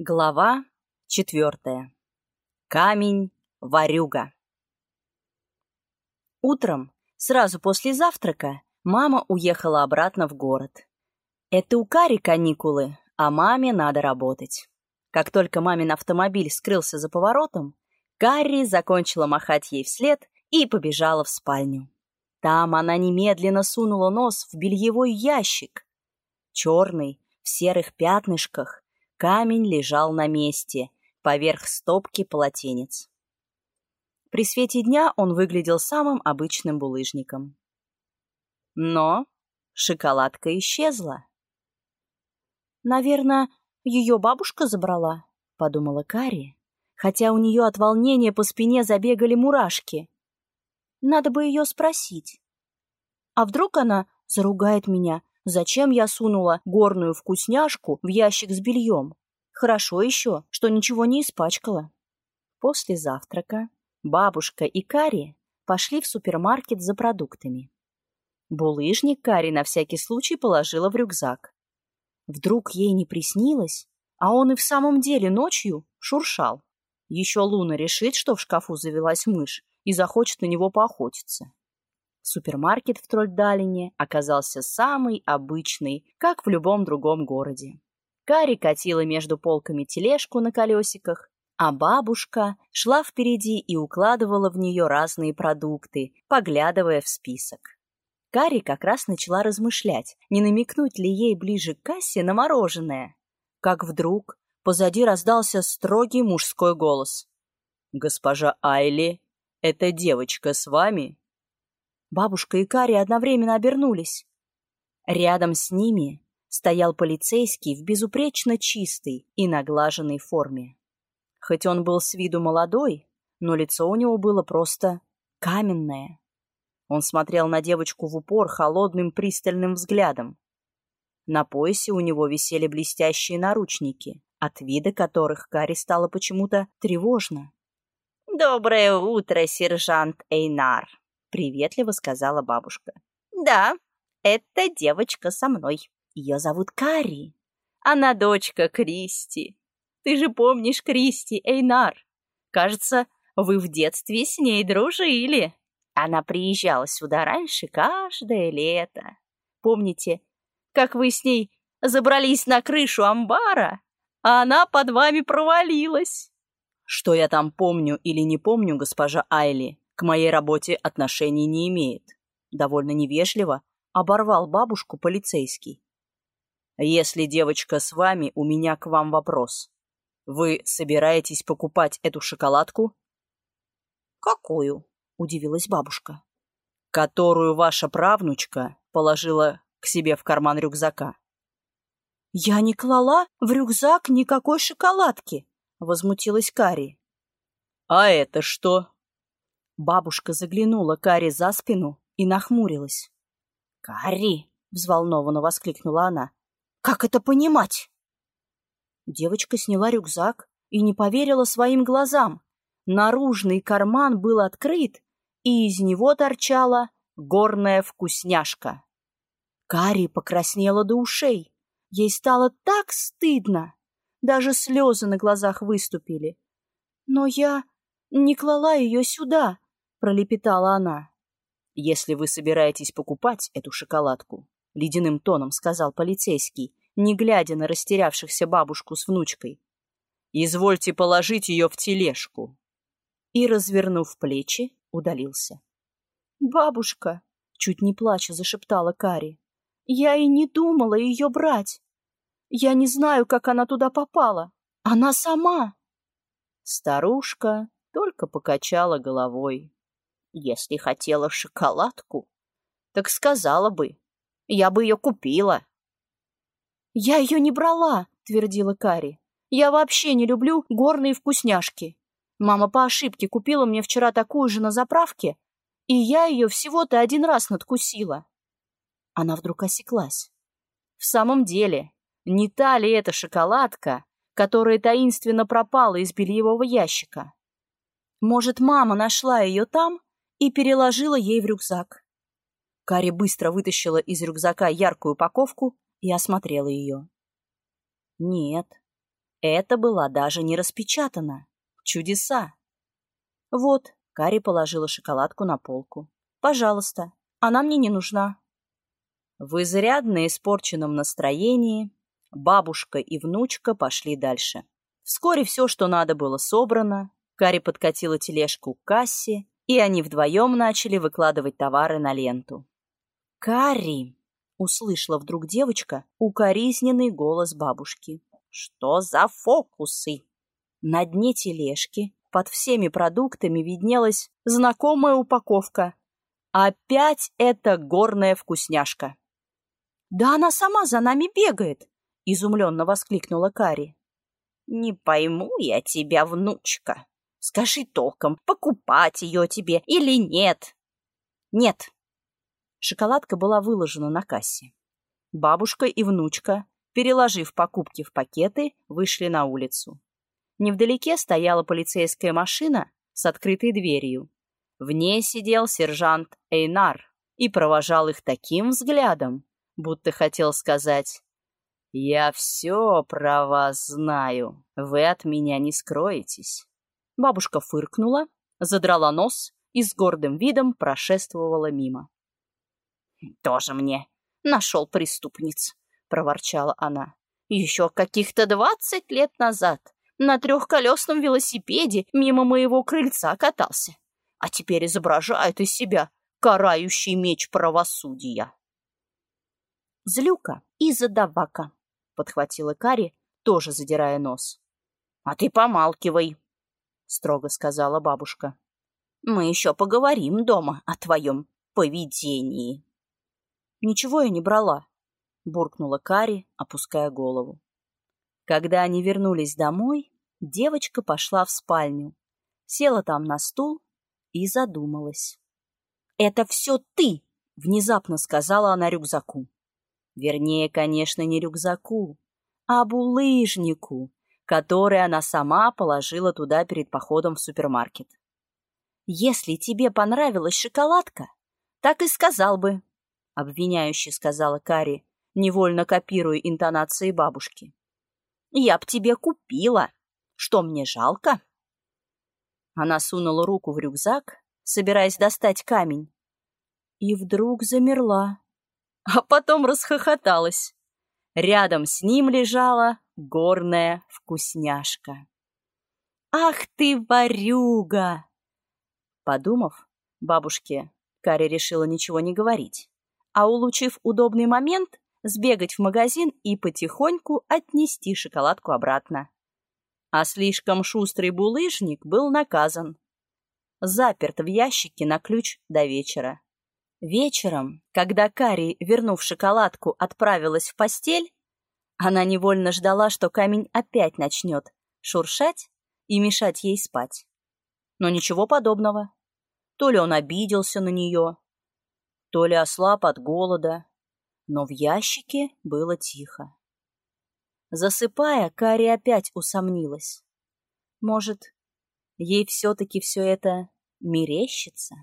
Глава четвертая. Камень-варюга. Утром, сразу после завтрака, мама уехала обратно в город. Это у Кари каникулы, а маме надо работать. Как только мамин автомобиль скрылся за поворотом, Карри закончила махать ей вслед и побежала в спальню. Там она немедленно сунула нос в бельевой ящик. Черный, в серых пятнышках, Камень лежал на месте, поверх стопки полотенец. При свете дня он выглядел самым обычным булыжником. Но шоколадка исчезла. «Наверное, ее бабушка забрала», — подумала Кари, хотя у нее от волнения по спине забегали мурашки. «Надо бы ее спросить. А вдруг она заругает меня Зачем я сунула горную вкусняшку в ящик с бельем? Хорошо еще, что ничего не испачкала. После завтрака бабушка и Кари пошли в супермаркет за продуктами. Булыжник Кари на всякий случай положила в рюкзак. Вдруг ей не приснилось, а он и в самом деле ночью шуршал. Еще Луна решит, что в шкафу завелась мышь и захочет на него поохотиться. Супермаркет в Трольдалине оказался самый обычный, как в любом другом городе. Кари катила между полками тележку на колесиках, а бабушка шла впереди и укладывала в нее разные продукты, поглядывая в список. Кари как раз начала размышлять, не намекнуть ли ей ближе к кассе на мороженое. Как вдруг позади раздался строгий мужской голос. «Госпожа Айли, эта девочка с вами?» Бабушка и Кари одновременно обернулись. Рядом с ними стоял полицейский в безупречно чистой и наглаженной форме. Хоть он был с виду молодой, но лицо у него было просто каменное. Он смотрел на девочку в упор холодным пристальным взглядом. На поясе у него висели блестящие наручники, от вида которых Кари стало почему-то тревожно. «Доброе утро, сержант Эйнар!» — приветливо сказала бабушка. «Да, эта девочка со мной. Ее зовут Кари. Она дочка Кристи. Ты же помнишь Кристи, Эйнар? Кажется, вы в детстве с ней дружили. Она приезжала сюда раньше каждое лето. Помните, как вы с ней забрались на крышу амбара, а она под вами провалилась?» «Что я там помню или не помню, госпожа Айли?» К моей работе отношений не имеет. Довольно невежливо оборвал бабушку полицейский. Если девочка с вами, у меня к вам вопрос. Вы собираетесь покупать эту шоколадку? Какую? Удивилась бабушка. Которую ваша правнучка положила к себе в карман рюкзака. Я не клала в рюкзак никакой шоколадки, возмутилась Кари. А это что? Бабушка заглянула Кари за спину и нахмурилась. «Кари!» — взволнованно воскликнула она. «Как это понимать?» Девочка сняла рюкзак и не поверила своим глазам. Наружный карман был открыт, и из него торчала горная вкусняшка. Кари покраснела до ушей. Ей стало так стыдно. Даже слезы на глазах выступили. Но я не клала ее сюда, — пролепетала она. «Если вы собираетесь покупать эту шоколадку», — ледяным тоном сказал полицейский, не глядя на растерявшихся бабушку с внучкой, «извольте положить ее в тележку». И, развернув плечи, удалился. «Бабушка!» — чуть не плача зашептала Кари. «Я и не думала ее брать. Я не знаю, как она туда попала. Она сама!» Старушка только покачала головой. Если хотела шоколадку, так сказала бы. Я бы ее купила. «Я ее не брала», — твердила Кари. «Я вообще не люблю горные вкусняшки. Мама по ошибке купила мне вчера такую же на заправке, и я ее всего-то один раз надкусила». Она вдруг осеклась. В самом деле, не та ли это шоколадка, которая таинственно пропала из бельевого ящика? Может, мама нашла ее там и переложила ей в рюкзак. Кари быстро вытащила из рюкзака яркую упаковку и осмотрела ее. Нет, Это была даже не распечатана. Чудеса. Вот, Кари положила шоколадку на полку. Пожалуйста, она мне не нужна. В изрядно испорченном настроении бабушка и внучка пошли дальше. Вскоре все, что надо, было собрано. Кари подкатила тележку к кассе, и они вдвоем начали выкладывать товары на ленту. «Карри!» — услышала вдруг девочка укоризненный голос бабушки. «Что за фокусы?» На дне тележки под всеми продуктами виднелась знакомая упаковка. Опять эта горная вкусняшка. «Да она сама за нами бегает!» — изумленно воскликнула Кари. «Не пойму я тебя, внучка. Скажи толком, покупать ее тебе или нет?» «Нет». Шоколадка была выложена на кассе. Бабушка и внучка, переложив покупки в пакеты, вышли на улицу. Невдалеке стояла полицейская машина с открытой дверью. В ней сидел сержант Эйнар и провожал их таким взглядом, будто хотел сказать «Я все про вас знаю, вы от меня не скроетесь». Бабушка фыркнула, задрала нос и с гордым видом прошествовала мимо. «Тоже мне нашел преступниц», — проворчала она. «Еще каких-то двадцать лет назад на трехколесном велосипеде мимо моего крыльца катался, а теперь изображает из себя карающий меч правосудия». «Злюка и задавака», — подхватила Кари, тоже задирая нос. «А ты помалкивай», — строго сказала бабушка. «Мы еще поговорим дома о твоем поведении». «Ничего я не брала», — буркнула Кари, опуская голову. Когда они вернулись домой, девочка пошла в спальню, села там на стул и задумалась. «Это все ты!» — внезапно сказала она рюкзаку. Вернее, конечно, не рюкзаку, а булыжнику, который она сама положила туда перед походом в супермаркет. «Если тебе понравилась шоколадка, так и сказал бы», — обвиняюще сказала Кари, невольно копируя интонации бабушки. «Я б тебе купила. Что мне жалко?» Она сунула руку в рюкзак, собираясь достать камень, и вдруг замерла а потом расхохоталась. Рядом с ним лежала горная вкусняшка. «Ах ты, ворюга!» Подумав, бабушке Каря решила ничего не говорить, а, улучив удобный момент, сбегать в магазин и потихоньку отнести шоколадку обратно. А слишком шустрый булыжник был наказан. Заперт в ящике на ключ до вечера. Вечером, когда Кари, вернув шоколадку, отправилась в постель, она невольно ждала, что камень опять начнет шуршать и мешать ей спать. Но ничего подобного. То ли он обиделся на нее, то ли ослаб от голода, но в ящике было тихо. Засыпая, Кари опять усомнилась. Может, ей все-таки все это мерещится?